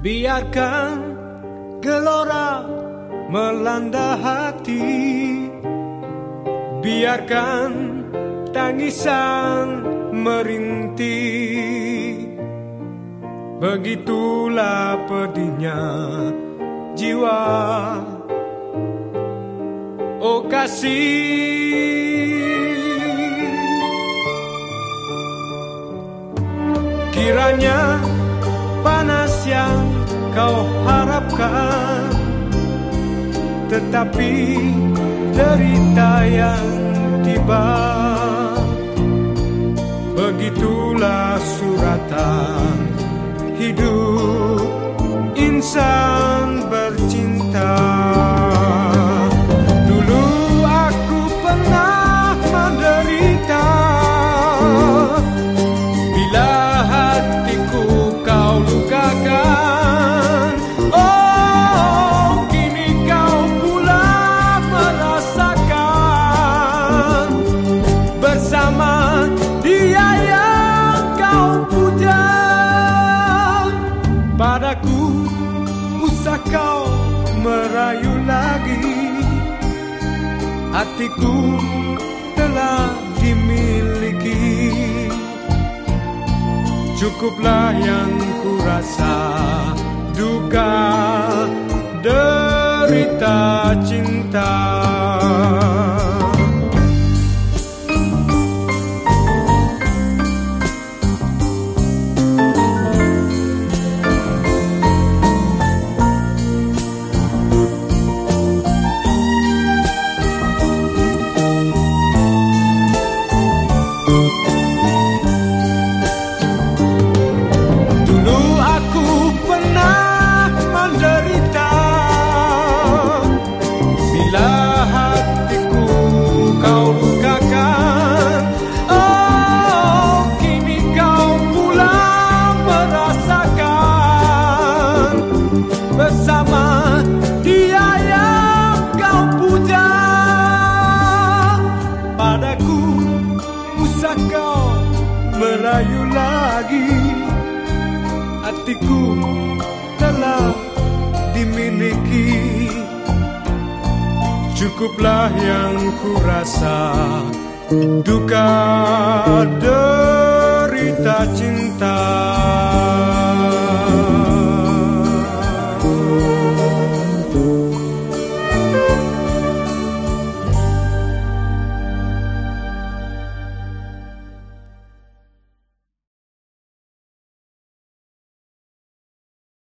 Biarkan gelora melanda hati. Biarkan tangisan merintih. Begitulah pedihnya jiwa. Oh kasih. Kiranya kau harapkan Tetapi derita yang tiba. Begitulah suratan hidup insan bercinta kau merayu lagi. Hatiku telah dimiliki. Cukuplah yang ku rasa Duka derita cinta usah kau merayu lagi? Hatiku telah dimiliki. Cukuplah yang ku rasa Duka derita cinta